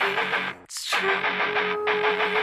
It's true.